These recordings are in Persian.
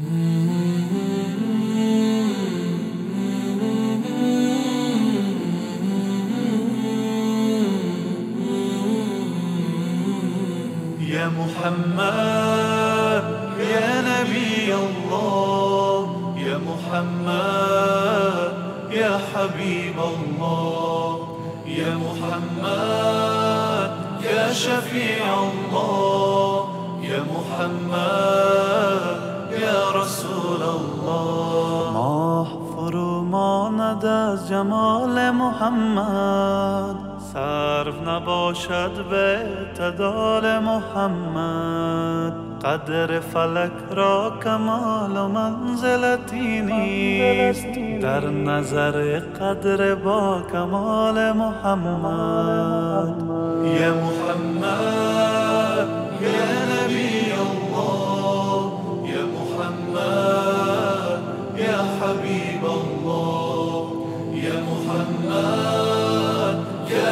يا محمد يا نبي الله يا محمد يا حبيب الله يا محمد يا شفيع الله يا محمد. جمال محمد. صرف نباشد به اعتدال محمد. قدر فلک را کمال و منزلتی نیست در نظر قدر با کمال محمد. یا محمد یا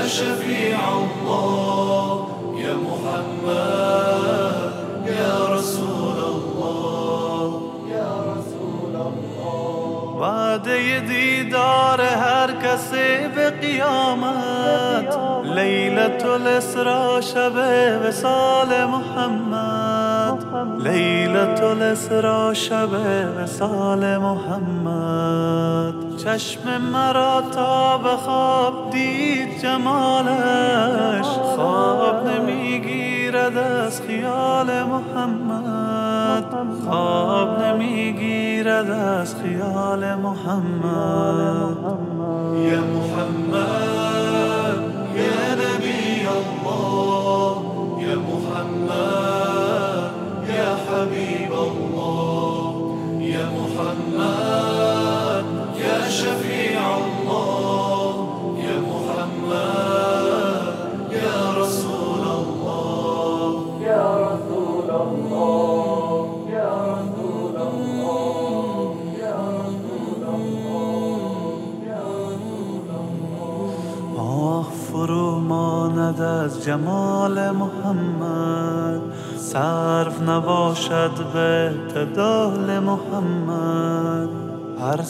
یا شفیع الله. یا محمد یا رسول الله. یا رسول الله وعده دیدار هر کسی به قیامت. لیلت الاسرا شب محمد. لیلت الاسرا شب وصال محمد. چشم مرا تا به خواب دید جمالش. خواب نمی‌گیرد از خیال محمد. خواب نمی‌گیرد از خیال محمد. یا محمد. حبيب الله. يا محمد يا شفيع الله. يا محمد يا رسول الله. يا رسول الله يا رسول الله يا رسول الله يا رسول الله. آه، اغفر ما ندى جمال محمد. صرف نباشد به اعتدال محمد. هر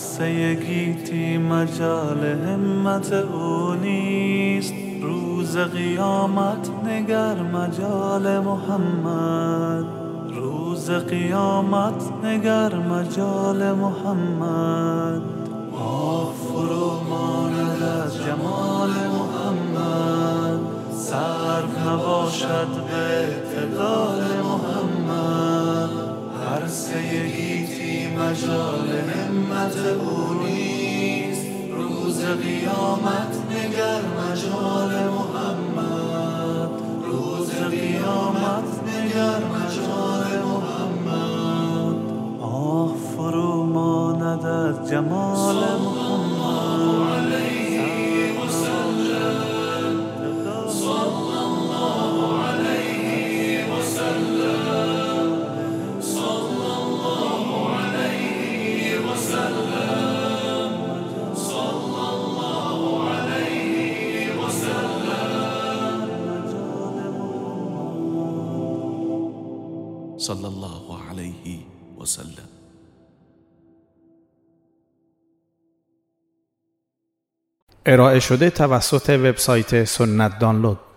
گیتی مجال همت او نیست. روز قیامت نگر مجال محمد. روز قیامت نگر مجال محمد. آه فرو ماند از جمال صرف نباشد به اعتدال محمد. هر سه گیتی مجال همت او نیست. روز قیامت نگر مجال محمد. روز قیامت نگر مجال محمد. آه فرو ماند از جمال محمد وسلم صلی الله علیه و سلم ارائه شده توسط وبسایت سنت دانلود.